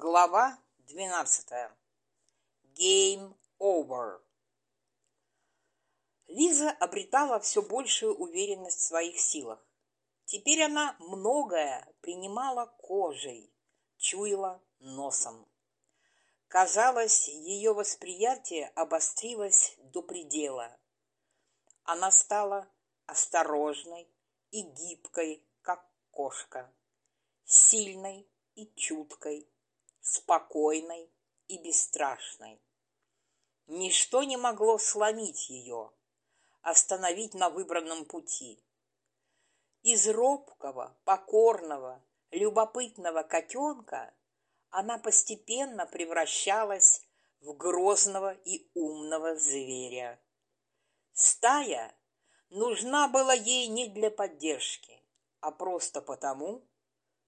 Глава 12. Game over. Лиза обретала все большую уверенность в своих силах. Теперь она многое принимала кожей, чуяла носом. Казалось, ее восприятие обострилось до предела. Она стала осторожной и гибкой, как кошка, сильной и чуткой, спокойной и бесстрашной. Ничто не могло сломить ее, остановить на выбранном пути. Из робкого, покорного, любопытного котенка она постепенно превращалась в грозного и умного зверя. Стая нужна была ей не для поддержки, а просто потому,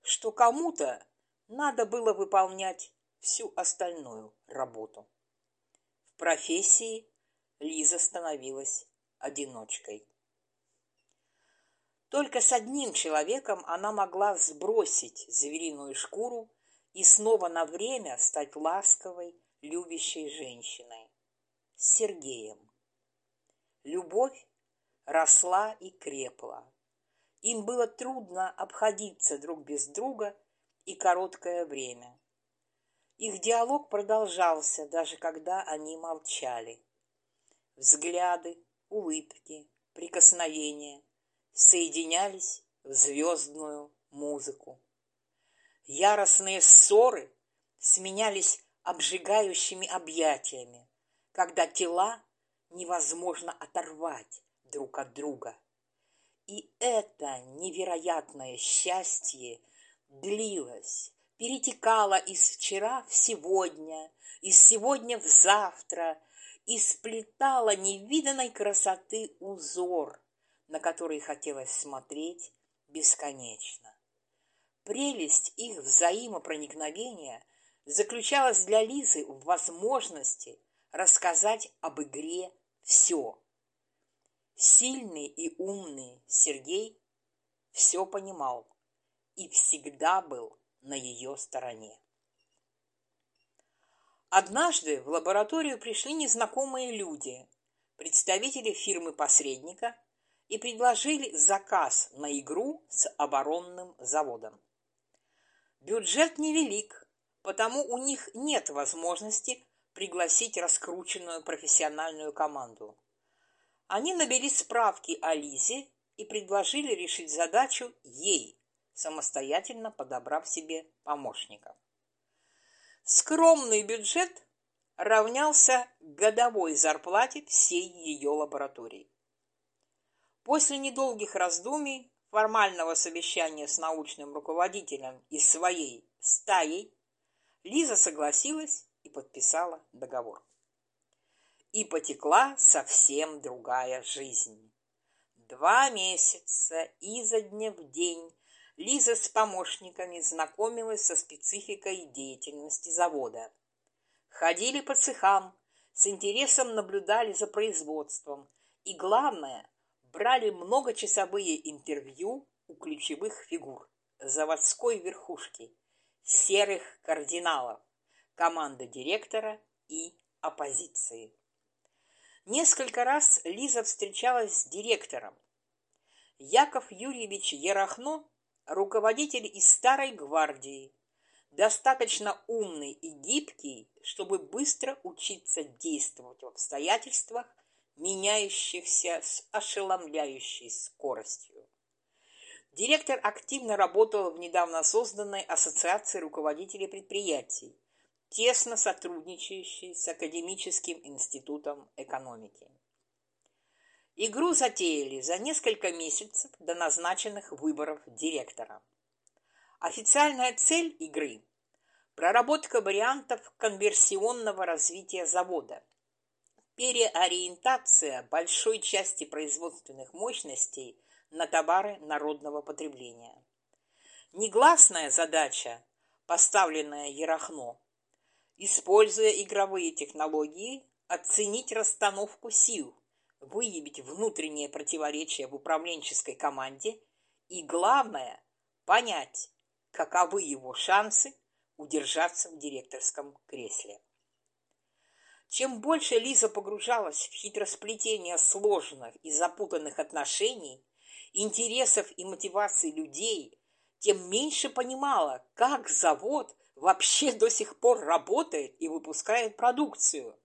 что кому-то надо было выполнять всю остальную работу. В профессии Лиза становилась одиночкой. Только с одним человеком она могла сбросить звериную шкуру и снова на время стать ласковой, любящей женщиной. С Сергеем. Любовь росла и крепла. Им было трудно обходиться друг без друга и короткое время. Их диалог продолжался, даже когда они молчали. Взгляды, улыбки, прикосновения соединялись в звездную музыку. Яростные ссоры сменялись обжигающими объятиями, когда тела невозможно оторвать друг от друга. И это невероятное счастье длилась, перетекала из вчера в сегодня, из сегодня в завтра и сплетала невиданной красоты узор, на который хотелось смотреть бесконечно. Прелесть их взаимопроникновения заключалась для Лизы в возможности рассказать об игре все. Сильный и умный Сергей все понимал и всегда был на ее стороне. Однажды в лабораторию пришли незнакомые люди, представители фирмы-посредника, и предложили заказ на игру с оборонным заводом. Бюджет невелик, потому у них нет возможности пригласить раскрученную профессиональную команду. Они набили справки о Лизе и предложили решить задачу ей, самостоятельно подобрав себе помощников. Скромный бюджет равнялся годовой зарплате всей ее лаборатории. После недолгих раздумий, формального совещания с научным руководителем и своей стаей, Лиза согласилась и подписала договор. И потекла совсем другая жизнь. Два месяца изо дня в день Лиза с помощниками знакомилась со спецификой деятельности завода. Ходили по цехам, с интересом наблюдали за производством и, главное, брали многочасовые интервью у ключевых фигур заводской верхушки, серых кардиналов, команды директора и оппозиции. Несколько раз Лиза встречалась с директором. Яков Юрьевич Ерохно руководитель из старой гвардии, достаточно умный и гибкий, чтобы быстро учиться действовать в обстоятельствах, меняющихся с ошеломляющей скоростью. Директор активно работал в недавно созданной Ассоциации руководителей предприятий, тесно сотрудничающей с Академическим институтом экономики. Игру затеяли за несколько месяцев до назначенных выборов директора. Официальная цель игры – проработка вариантов конверсионного развития завода, переориентация большой части производственных мощностей на товары народного потребления. Негласная задача, поставленная Ерохно, используя игровые технологии, оценить расстановку сил, выявить внутреннее противоречие в управленческой команде и, главное, понять, каковы его шансы удержаться в директорском кресле. Чем больше Лиза погружалась в хитросплетение сложных и запутанных отношений, интересов и мотиваций людей, тем меньше понимала, как завод вообще до сих пор работает и выпускает продукцию.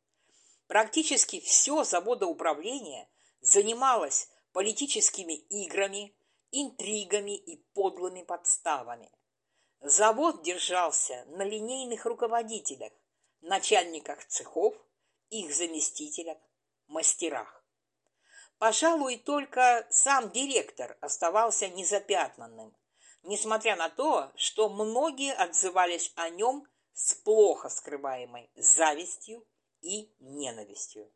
Практически все заводоуправление занималось политическими играми, интригами и подлыми подставами. Завод держался на линейных руководителях, начальниках цехов, их заместителях, мастерах. Пожалуй, только сам директор оставался незапятнанным, несмотря на то, что многие отзывались о нем с плохо скрываемой завистью и ненавистью.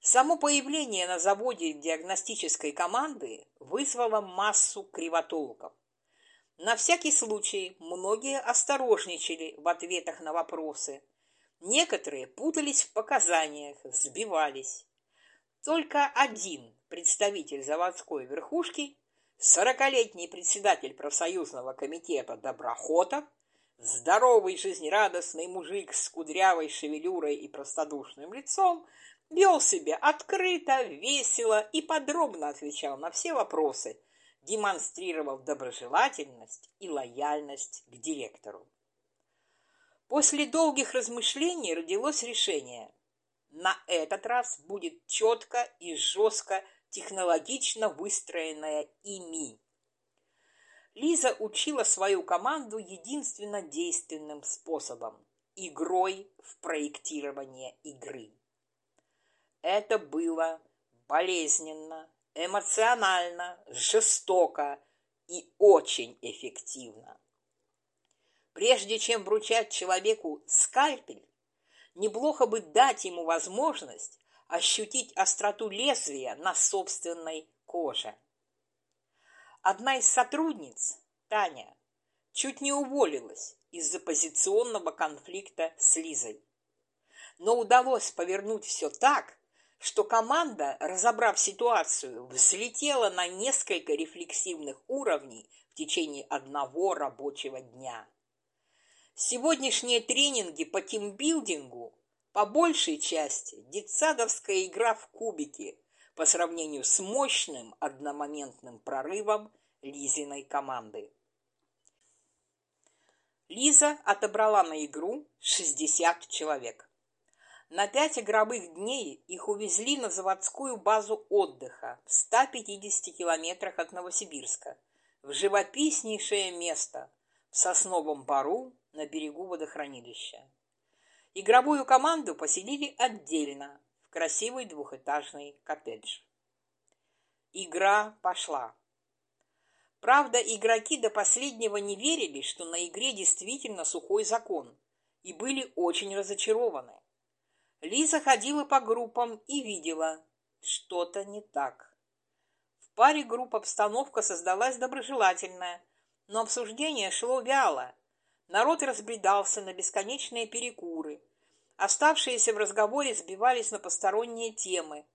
Само появление на заводе диагностической команды вызвало массу кривотолков. На всякий случай многие осторожничали в ответах на вопросы. Некоторые путались в показаниях, сбивались. Только один представитель заводской верхушки, сорокалетний председатель профсоюзного комитета Доброхотов, здоровый жизнерадостный мужик с кудрявой шевелюрой и простодушным лицом, вел себя открыто, весело и подробно отвечал на все вопросы, демонстрировал доброжелательность и лояльность к директору. После долгих размышлений родилось решение. На этот раз будет четко и жестко технологично выстроенная ИМИ. Лиза учила свою команду единственно действенным способом – игрой в проектирование игры. Это было болезненно, эмоционально, жестоко и очень эффективно. Прежде чем вручать человеку скальпель, неплохо бы дать ему возможность ощутить остроту лезвия на собственной коже. Одна из сотрудниц, Таня, чуть не уволилась из-за позиционного конфликта с Лизой. Но удалось повернуть все так, что команда, разобрав ситуацию, взлетела на несколько рефлексивных уровней в течение одного рабочего дня. Сегодняшние тренинги по тимбилдингу по большей части детсадовская игра в кубики по сравнению с мощным одномоментным прорывом Лизиной команды. Лиза отобрала на игру 60 человек. На пять игровых дней их увезли на заводскую базу отдыха в 150 километрах от Новосибирска, в живописнейшее место в Сосновом Бару на берегу водохранилища. Игровую команду поселили отдельно красивый двухэтажный коттедж. Игра пошла. Правда, игроки до последнего не верили, что на игре действительно сухой закон, и были очень разочарованы. Лиза ходила по группам и видела, что-то не так. В паре групп обстановка создалась доброжелательная, но обсуждение шло вяло. Народ разбредался на бесконечные перекуры. Оставшиеся в разговоре сбивались на посторонние темы.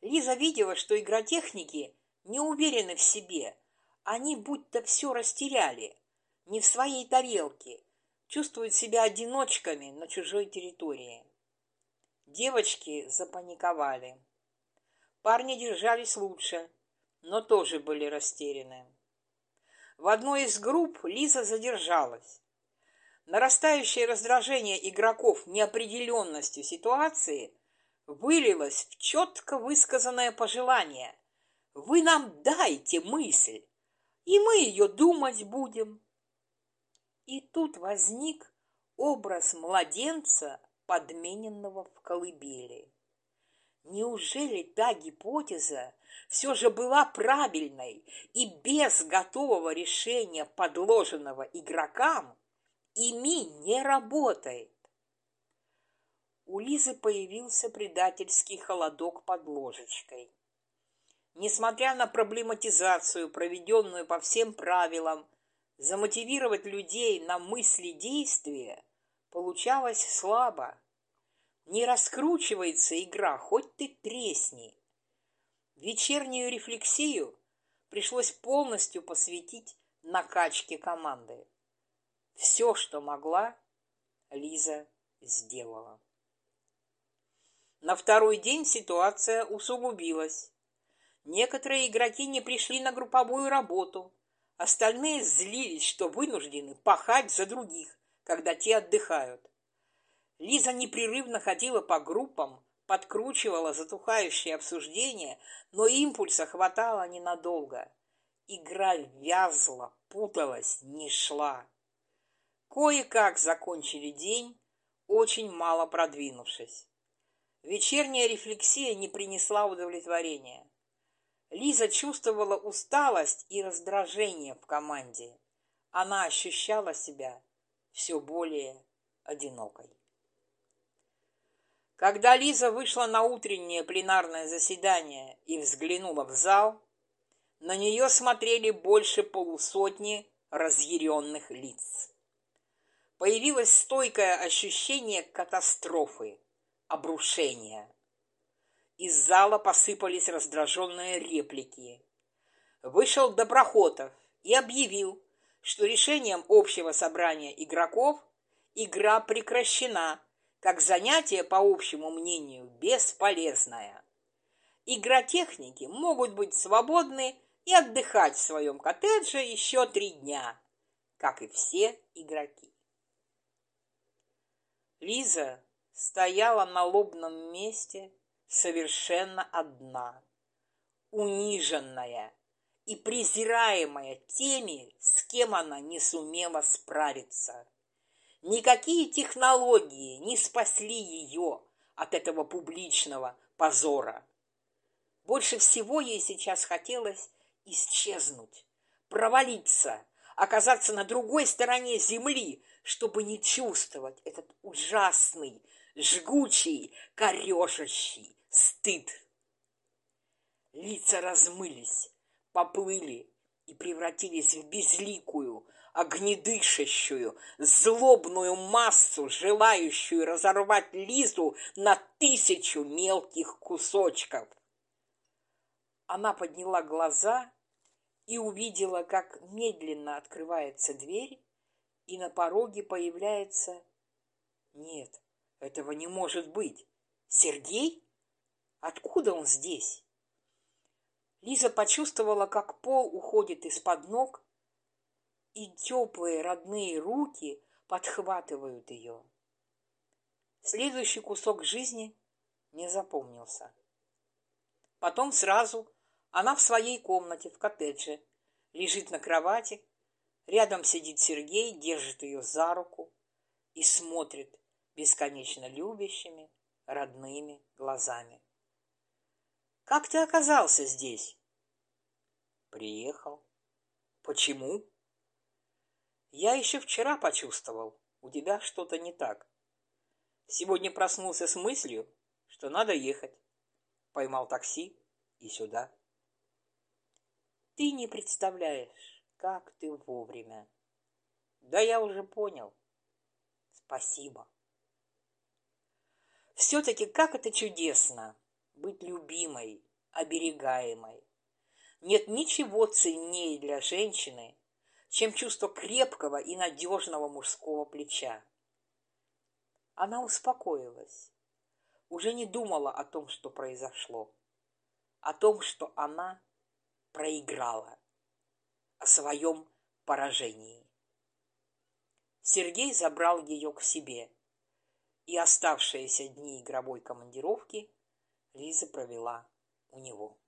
Лиза видела, что игротехники не уверены в себе. Они будто все растеряли, не в своей тарелке, чувствуют себя одиночками на чужой территории. Девочки запаниковали. Парни держались лучше, но тоже были растеряны. В одной из групп Лиза задержалась. Нарастающее раздражение игроков неопределенностью ситуации вылилось в четко высказанное пожелание. «Вы нам дайте мысль, и мы ее думать будем». И тут возник образ младенца, подмененного в колыбели. Неужели та гипотеза все же была правильной и без готового решения, подложенного игрокам, ими не работает? У Лизы появился предательский холодок под ложечкой. Несмотря на проблематизацию, проведенную по всем правилам, замотивировать людей на мысли действия Получалось слабо. Не раскручивается игра, хоть ты тресни. Вечернюю рефлексию пришлось полностью посвятить накачке команды. Все, что могла, Лиза сделала. На второй день ситуация усугубилась. Некоторые игроки не пришли на групповую работу, остальные злились, что вынуждены пахать за других, когда те отдыхают. Лиза непрерывно ходила по группам, подкручивала затухающие обсуждения, но импульса хватало ненадолго. Игра вязла, путалась, не шла. Кое-как закончили день, очень мало продвинувшись. Вечерняя рефлексия не принесла удовлетворения. Лиза чувствовала усталость и раздражение в команде. Она ощущала себя все более одинокой. Когда Лиза вышла на утреннее пленарное заседание и взглянула в зал, на нее смотрели больше полусотни разъяренных лиц. Появилось стойкое ощущение катастрофы, обрушения. Из зала посыпались раздраженные реплики. Вышел Доброхотов и объявил, что решением общего собрания игроков игра прекращена, как занятие, по общему мнению, бесполезное. Игротехники могут быть свободны и отдыхать в своем коттедже еще три дня, как и все игроки. Лиза стояла на лобном месте совершенно одна, униженная и презираемая теми, с кем она не сумела справиться. Никакие технологии не спасли ее от этого публичного позора. Больше всего ей сейчас хотелось исчезнуть, провалиться, оказаться на другой стороне земли, чтобы не чувствовать этот ужасный, жгучий, корежащий стыд. Лица размылись, поплыли и превратились в безликую, огнедышащую, злобную массу, желающую разорвать Лизу на тысячу мелких кусочков. Она подняла глаза и увидела, как медленно открывается дверь, и на пороге появляется... Нет, этого не может быть. Сергей? Откуда он здесь? Лиза почувствовала, как пол уходит из-под ног, и теплые родные руки подхватывают ее. Следующий кусок жизни не запомнился. Потом сразу она в своей комнате в коттедже, лежит на кровати, рядом сидит Сергей, держит ее за руку и смотрит бесконечно любящими, родными глазами. «Как ты оказался здесь?» «Приехал». «Почему?» «Я еще вчера почувствовал, у тебя что-то не так. Сегодня проснулся с мыслью, что надо ехать. Поймал такси и сюда». «Ты не представляешь, как ты вовремя». «Да я уже понял. Спасибо». Все-таки как это чудесно быть любимой, оберегаемой. Нет ничего ценнее для женщины, чем чувство крепкого и надежного мужского плеча. Она успокоилась, уже не думала о том, что произошло, о том, что она проиграла, о своем поражении. Сергей забрал ее к себе, и оставшиеся дни игровой командировки Лиза провела у него.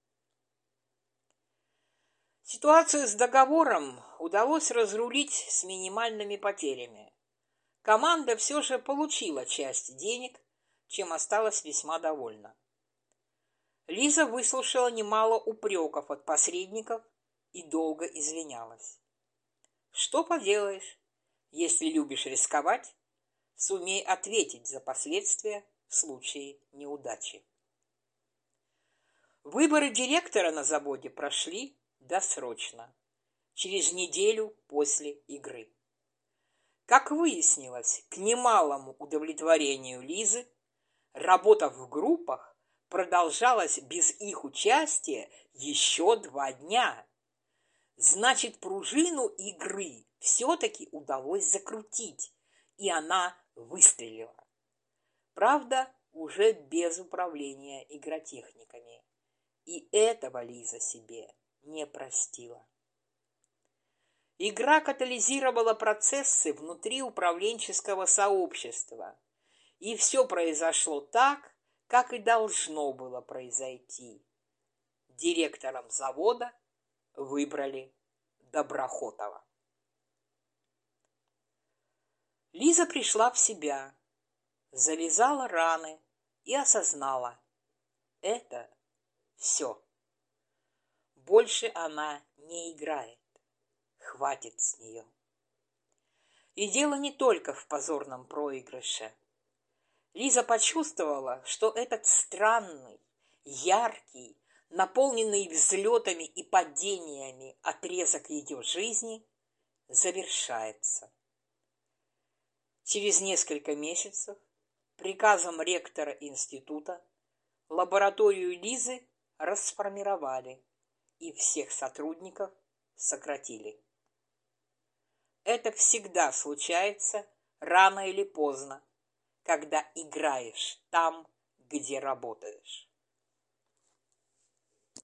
Ситуацию с договором удалось разрулить с минимальными потерями. Команда все же получила часть денег, чем осталась весьма довольна. Лиза выслушала немало упреков от посредников и долго извинялась. Что поделаешь, если любишь рисковать, сумей ответить за последствия в случае неудачи. Выборы директора на заводе прошли досрочно, через неделю после игры. Как выяснилось, к немалому удовлетворению Лизы, работа в группах продолжалась без их участия еще два дня. Значит, пружину игры все-таки удалось закрутить, и она выстрелила. Правда, уже без управления игротехниками. И этого Лиза себе не простила. Игра катализировала процессы внутри управленческого сообщества, и все произошло так, как и должно было произойти. Директором завода выбрали Доброхотова. Лиза пришла в себя, завязала раны и осознала – это все. Больше она не играет. Хватит с нее. И дело не только в позорном проигрыше. Лиза почувствовала, что этот странный, яркий, наполненный взлетами и падениями отрезок ее жизни завершается. Через несколько месяцев приказом ректора института лабораторию Лизы расформировали и всех сотрудников сократили. Это всегда случается рано или поздно, когда играешь там, где работаешь.